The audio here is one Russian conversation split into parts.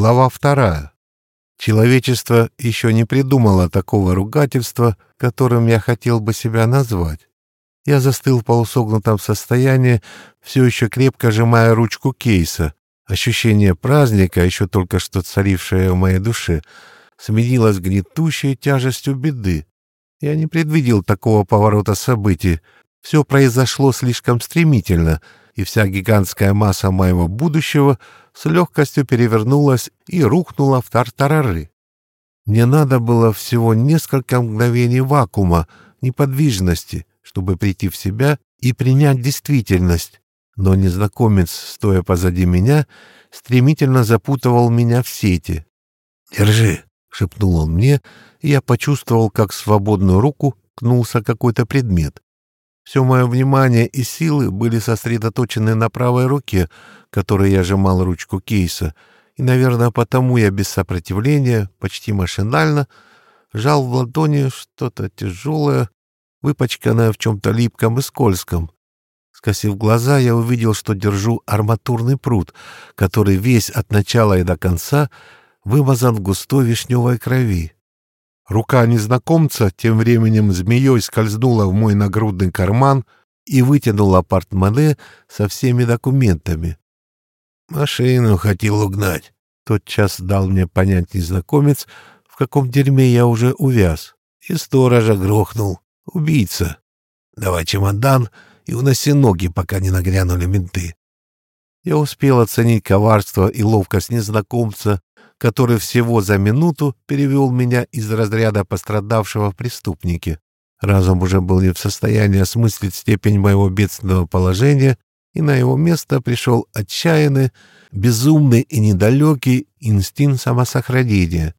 Глава вторая. Человечество еще не придумало такого ругательства, которым я хотел бы себя назвать. Я застыл в полусогнутом состоянии, все еще крепко сжимая ручку кейса. Ощущение праздника, еще только что царившее в моей душе, сменилось гнетущей тяжестью беды. Я не предвидел такого поворота событий. Все произошло слишком стремительно, и вся гигантская масса моего будущего — с легкостью перевернулась и рухнула в тартарары. Мне надо было всего несколько мгновений вакуума, неподвижности, чтобы прийти в себя и принять действительность. Но незнакомец, стоя позади меня, стремительно запутывал меня в сети. «Держи!» — шепнул он мне, и я почувствовал, как в свободную руку кнулся какой-то предмет. Все мое внимание и силы были сосредоточены на правой руке, которой я сжимал ручку кейса, и, наверное, потому я без сопротивления, почти машинально, жал в ладони что-то тяжелое, выпачканное в чем-то липком и скользком. Скосив глаза, я увидел, что держу арматурный пруд, который весь от начала и до конца вымазан густой вишневой крови. Рука незнакомца тем временем змеей скользнула в мой нагрудный карман и вытянула портмоне со всеми документами. «Машину хотел угнать», — тотчас дал мне понять незнакомец, в каком дерьме я уже увяз. И сторожа грохнул. Убийца. Давай чемодан и уноси ноги, пока не нагрянули менты. Я успел оценить коварство и ловкость незнакомца который всего за минуту перевел меня из разряда пострадавшего в преступники. Разум уже был не в состоянии осмыслить степень моего бедственного положения, и на его место пришел отчаянный, безумный и недалекий инстинкт самосохранения.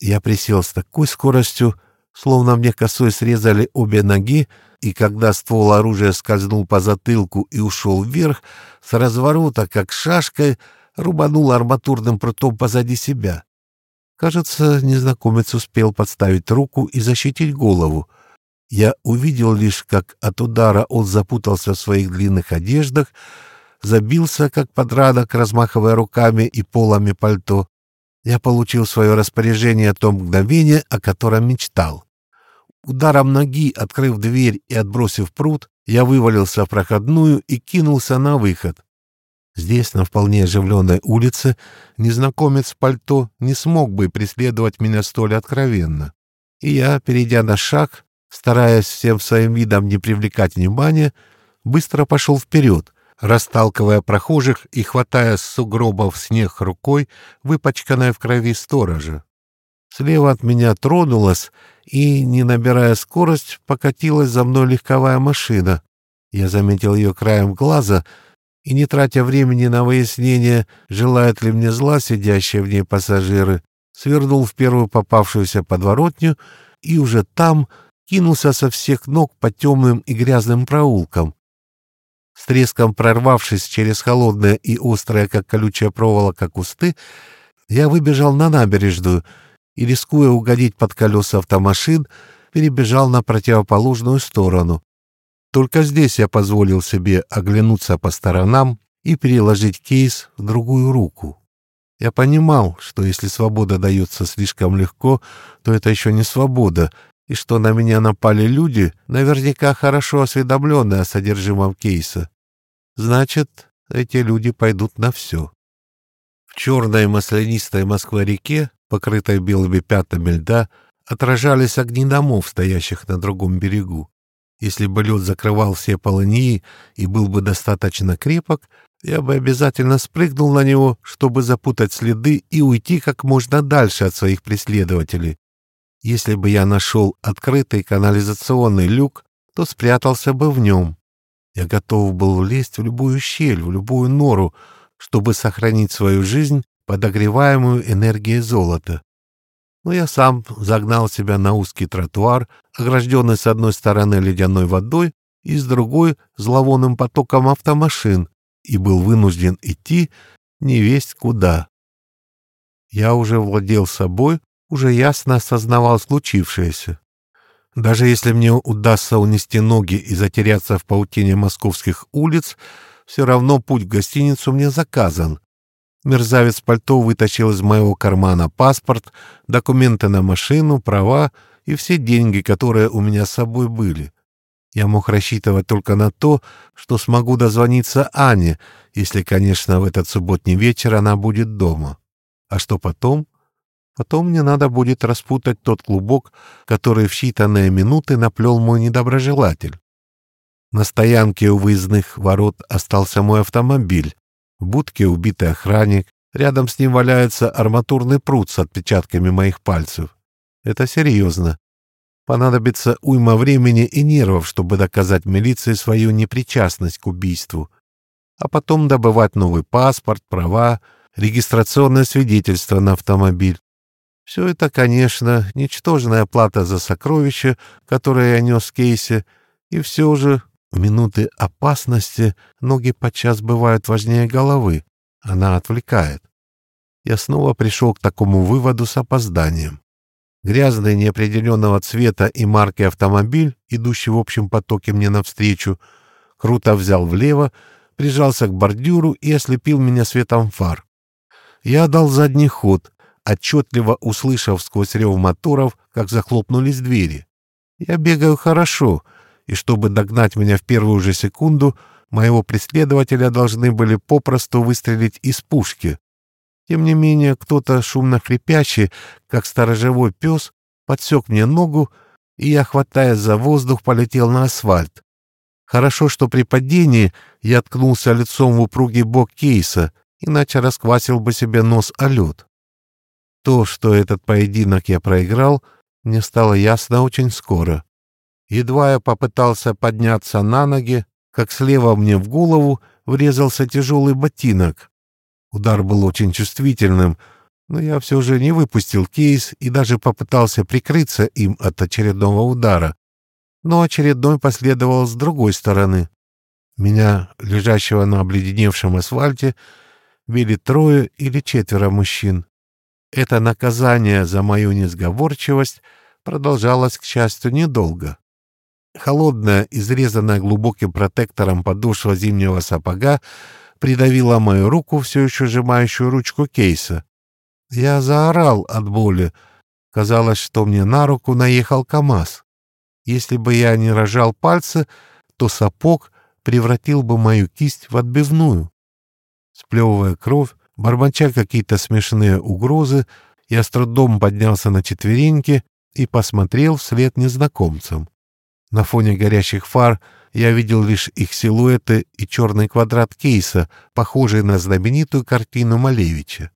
Я присел с такой скоростью, словно мне косой срезали обе ноги, и когда ствол оружия скользнул по затылку и ушел вверх, с разворота, как шашкой, рубанул арматурным прутом позади себя. Кажется, незнакомец успел подставить руку и защитить голову. Я увидел лишь, как от удара он запутался в своих длинных одеждах, забился, как подранок, размахивая руками и полами пальто. Я получил свое распоряжение о том мгновение, о котором мечтал. Ударом ноги, открыв дверь и отбросив пруд, я вывалился в проходную и кинулся на выход. Здесь, на вполне оживленной улице, незнакомец в пальто не смог бы преследовать меня столь откровенно. И я, перейдя на шаг, стараясь всем своим видом не привлекать внимания, быстро пошел вперед, расталкивая прохожих и хватая с сугробов снег рукой, выпачканной в крови сторожа. Слева от меня тронулась и, не набирая скорость, покатилась за мной легковая машина. Я заметил ее краем глаза — и, не тратя времени на выяснение, желают ли мне зла сидящие в ней пассажиры, свернул в первую попавшуюся подворотню и уже там кинулся со всех ног по темным и грязным проулкам. С треском прорвавшись через холодное и острое, как колючая проволока, кусты, я выбежал на набережную и, рискуя угодить под колеса автомашин, перебежал на противоположную сторону. Только здесь я позволил себе оглянуться по сторонам и переложить кейс в другую руку. Я понимал, что если свобода дается слишком легко, то это еще не свобода, и что на меня напали люди, наверняка хорошо осведомленные о содержимом кейса. Значит, эти люди пойдут на все. В черной маслянистой Москва-реке, покрытой белыми пятнами льда, отражались огни домов, стоящих на другом берегу. Если бы лед закрывал все полыньи и был бы достаточно крепок, я бы обязательно спрыгнул на него, чтобы запутать следы и уйти как можно дальше от своих преследователей. Если бы я нашел открытый канализационный люк, то спрятался бы в нем. Я готов был влезть в любую щель, в любую нору, чтобы сохранить свою жизнь, подогреваемую энергией золота но я сам загнал себя на узкий тротуар, огражденный с одной стороны ледяной водой и с другой — зловонным потоком автомашин, и был вынужден идти не весть куда. Я уже владел собой, уже ясно осознавал случившееся. Даже если мне удастся унести ноги и затеряться в паутине московских улиц, все равно путь в гостиницу мне заказан. Мерзавец пальто вытащил из моего кармана паспорт, документы на машину, права и все деньги, которые у меня с собой были. Я мог рассчитывать только на то, что смогу дозвониться Ане, если, конечно, в этот субботний вечер она будет дома. А что потом? Потом мне надо будет распутать тот клубок, который в считанные минуты наплел мой недоброжелатель. На стоянке у выездных ворот остался мой автомобиль. В будке убитый охранник. Рядом с ним валяется арматурный пруд с отпечатками моих пальцев. Это серьезно. Понадобится уйма времени и нервов, чтобы доказать милиции свою непричастность к убийству. А потом добывать новый паспорт, права, регистрационное свидетельство на автомобиль. Все это, конечно, ничтожная плата за сокровища, которое я нес в кейсе, и все же минуты опасности ноги подчас бывают важнее головы. Она отвлекает. Я снова пришел к такому выводу с опозданием. Грязный неопределенного цвета и марки автомобиль, идущий в общем потоке мне навстречу, круто взял влево, прижался к бордюру и ослепил меня светом фар. Я дал задний ход, отчетливо услышав сквозь рев моторов, как захлопнулись двери. Я бегаю хорошо, и чтобы догнать меня в первую же секунду, моего преследователя должны были попросту выстрелить из пушки. Тем не менее, кто-то шумно хрипящий, как сторожевой пес, подсек мне ногу, и я, хватаясь за воздух, полетел на асфальт. Хорошо, что при падении я ткнулся лицом в упругий бок кейса, иначе расквасил бы себе нос о лед. То, что этот поединок я проиграл, мне стало ясно очень скоро. Едва я попытался подняться на ноги, как слева мне в голову врезался тяжелый ботинок. Удар был очень чувствительным, но я все же не выпустил кейс и даже попытался прикрыться им от очередного удара. Но очередной последовал с другой стороны. Меня, лежащего на обледеневшем асфальте, били трое или четверо мужчин. Это наказание за мою несговорчивость продолжалось, к счастью, недолго. Холодная, изрезанная глубоким протектором подошва зимнего сапога придавила мою руку, все еще сжимающую ручку кейса. Я заорал от боли. Казалось, что мне на руку наехал КамАЗ. Если бы я не рожал пальцы, то сапог превратил бы мою кисть в отбивную. Сплевывая кровь, Бормоча какие-то смешные угрозы, я с трудом поднялся на четвереньки и посмотрел вслед незнакомцам. На фоне горящих фар я видел лишь их силуэты и черный квадрат кейса, похожий на знаменитую картину Малевича.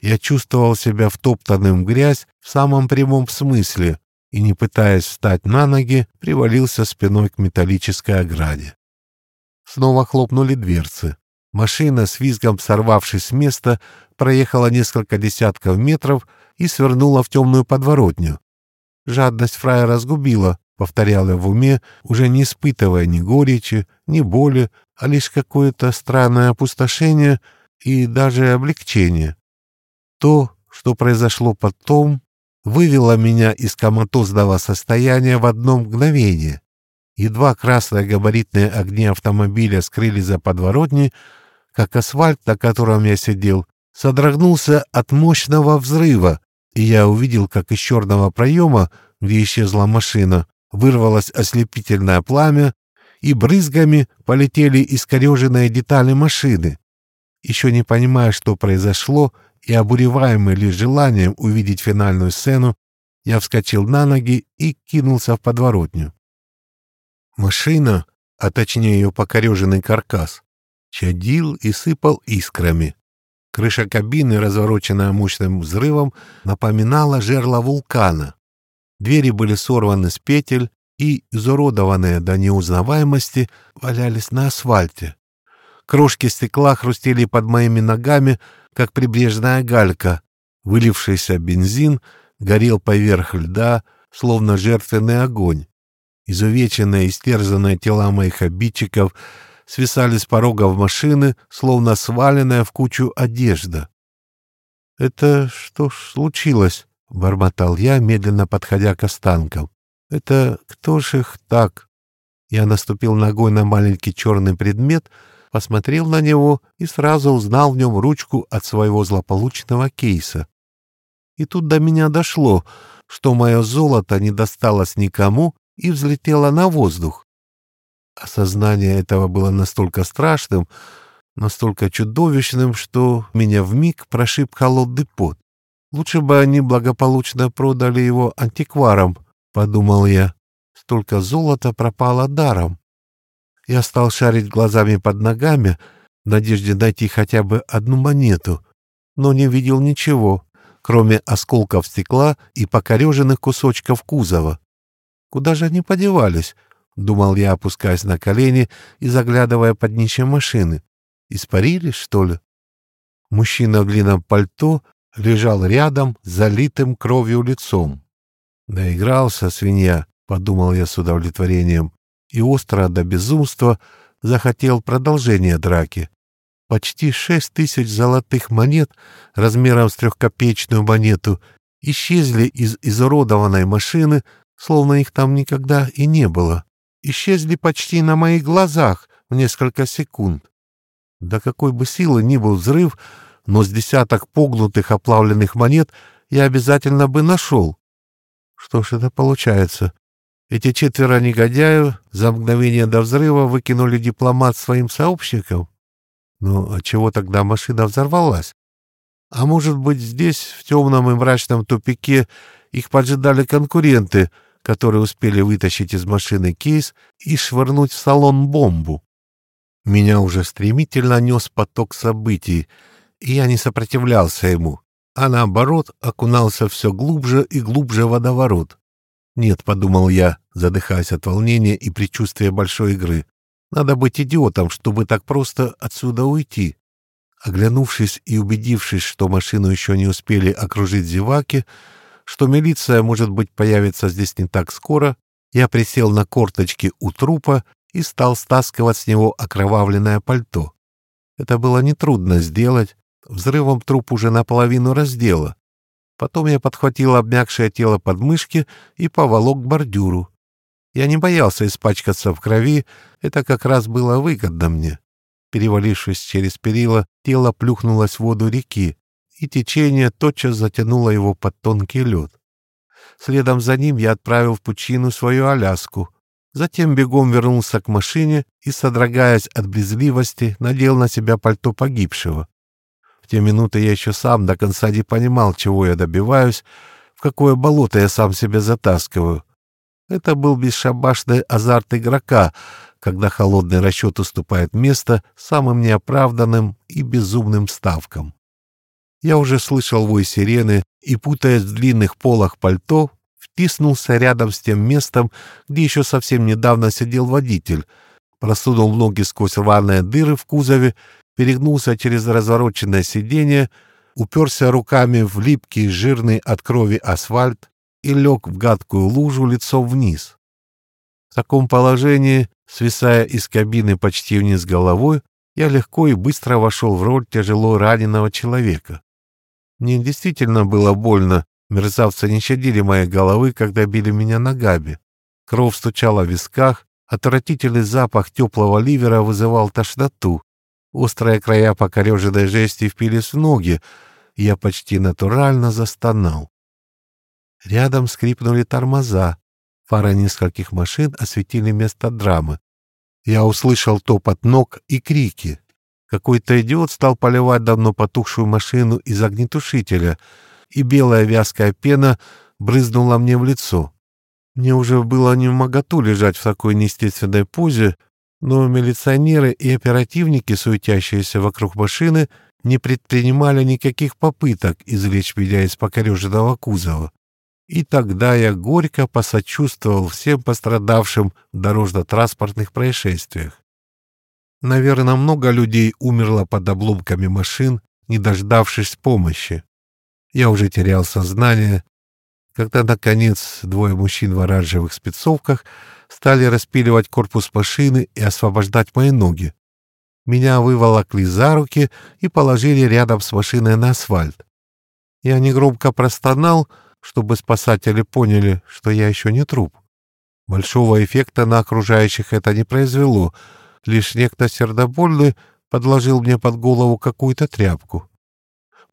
Я чувствовал себя втоптанным в грязь в самом прямом смысле и, не пытаясь встать на ноги, привалился спиной к металлической ограде. Снова хлопнули дверцы. Машина, с визгом сорвавшись с места, проехала несколько десятков метров и свернула в темную подворотню. Жадность фрая разгубила, повторял я в уме, уже не испытывая ни горечи, ни боли, а лишь какое-то странное опустошение и даже облегчение. То, что произошло потом, вывело меня из коматозного состояния в одно мгновение. Едва красные габаритные огни автомобиля скрылись за подворотней, как асфальт, на котором я сидел, содрогнулся от мощного взрыва, и я увидел, как из черного проема, где исчезла машина, вырвалось ослепительное пламя, и брызгами полетели искореженные детали машины. Еще не понимая, что произошло, и обуреваемый лишь желанием увидеть финальную сцену, я вскочил на ноги и кинулся в подворотню. Машина, а точнее ее покореженный каркас, чадил и сыпал искрами. Крыша кабины, развороченная мощным взрывом, напоминала жерло вулкана. Двери были сорваны с петель и, изуродованные до неузнаваемости, валялись на асфальте. Крошки стекла хрустели под моими ногами, как прибрежная галька. Вылившийся бензин горел поверх льда, словно жертвенный огонь. Изувеченные и стерзанные тела моих обидчиков — свисали с порогов машины, словно сваленная в кучу одежда. «Это что ж случилось?» — бормотал я, медленно подходя к останкам. «Это кто ж их так?» Я наступил ногой на маленький черный предмет, посмотрел на него и сразу узнал в нем ручку от своего злополучного кейса. И тут до меня дошло, что мое золото не досталось никому и взлетело на воздух. Осознание этого было настолько страшным, настолько чудовищным, что меня вмиг прошиб холодный пот. Лучше бы они благополучно продали его антикварам, — подумал я. Столько золота пропало даром. Я стал шарить глазами под ногами, в надежде найти хотя бы одну монету, но не видел ничего, кроме осколков стекла и покореженных кусочков кузова. Куда же они подевались? — думал я, опускаясь на колени и заглядывая под днище машины. Испарились, что ли? Мужчина в длинном пальто лежал рядом, залитым кровью лицом. «Доигрался, свинья», — подумал я с удовлетворением, и остро до безумства захотел продолжения драки. Почти шесть тысяч золотых монет размером с трехкопеечную монету исчезли из изуродованной машины, словно их там никогда и не было. Исчезли почти на моих глазах в несколько секунд. Да какой бы силы ни был взрыв, но с десяток погнутых оплавленных монет я обязательно бы нашел. Что ж это получается? Эти четверо негодяев за мгновение до взрыва выкинули дипломат своим сообщникам? Ну, а чего тогда машина взорвалась? А может быть, здесь, в темном и мрачном тупике, их поджидали конкуренты, которые успели вытащить из машины кейс и швырнуть в салон бомбу? Меня уже стремительно нес поток событий, и я не сопротивлялся ему, а наоборот окунался все глубже и глубже в водоворот. «Нет», — подумал я, задыхаясь от волнения и предчувствия большой игры, «надо быть идиотом, чтобы так просто отсюда уйти». Оглянувшись и убедившись, что машину еще не успели окружить зеваки, что милиция, может быть, появится здесь не так скоро, я присел на корточки у трупа и стал стаскивать с него окровавленное пальто. Это было нетрудно сделать, взрывом труп уже наполовину раздела. Потом я подхватил обмякшее тело под мышки и поволок к бордюру. Я не боялся испачкаться в крови, это как раз было выгодно мне. Перевалившись через перила, тело плюхнулось в воду реки, и течение тотчас затянуло его под тонкий лед. Следом за ним я отправил в пучину свою Аляску, Затем бегом вернулся к машине и, содрогаясь от брезгливости, надел на себя пальто погибшего. В те минуты я еще сам до конца не понимал, чего я добиваюсь, в какое болото я сам себя затаскиваю. Это был бесшабашный азарт игрока, когда холодный расчет уступает место самым неоправданным и безумным ставкам. Я уже слышал вой сирены и, путаясь в длинных полах пальто, втиснулся рядом с тем местом, где еще совсем недавно сидел водитель, просунул ноги сквозь рваные дыры в кузове, перегнулся через развороченное сиденье, уперся руками в липкий, жирный от крови асфальт и лег в гадкую лужу лицом вниз. В таком положении, свисая из кабины почти вниз головой, я легко и быстро вошел в роль тяжело раненого человека. Мне действительно было больно, Мерзавцы не щадили моей головы, когда били меня ногами. Кровь стучала в висках, отвратительный запах теплого ливера вызывал тошноту. Острые края покореженной жести впились в ноги, я почти натурально застонал. Рядом скрипнули тормоза. Фары нескольких машин осветили место драмы. Я услышал топот ног и крики. Какой-то идиот стал поливать давно потухшую машину из огнетушителя — и белая вязкая пена брызнула мне в лицо. Мне уже было не в моготу лежать в такой неестественной позе, но милиционеры и оперативники, суетящиеся вокруг машины, не предпринимали никаких попыток извлечь меня из покореженного кузова. И тогда я горько посочувствовал всем пострадавшим в дорожно-транспортных происшествиях. Наверное, много людей умерло под обломками машин, не дождавшись помощи. Я уже терял сознание, когда, наконец, двое мужчин в оранжевых спецовках стали распиливать корпус машины и освобождать мои ноги. Меня выволокли за руки и положили рядом с машиной на асфальт. Я негромко простонал, чтобы спасатели поняли, что я еще не труп. Большого эффекта на окружающих это не произвело, Лишь некто сердобольный подложил мне под голову какую-то тряпку.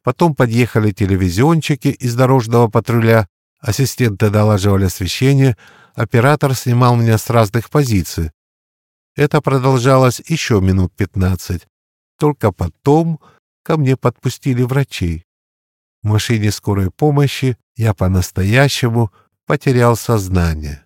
Потом подъехали телевизиончики из дорожного патруля, ассистенты долаживали освещение, оператор снимал меня с разных позиций. Это продолжалось еще минут пятнадцать. Только потом ко мне подпустили врачей. В машине скорой помощи я по-настоящему потерял сознание.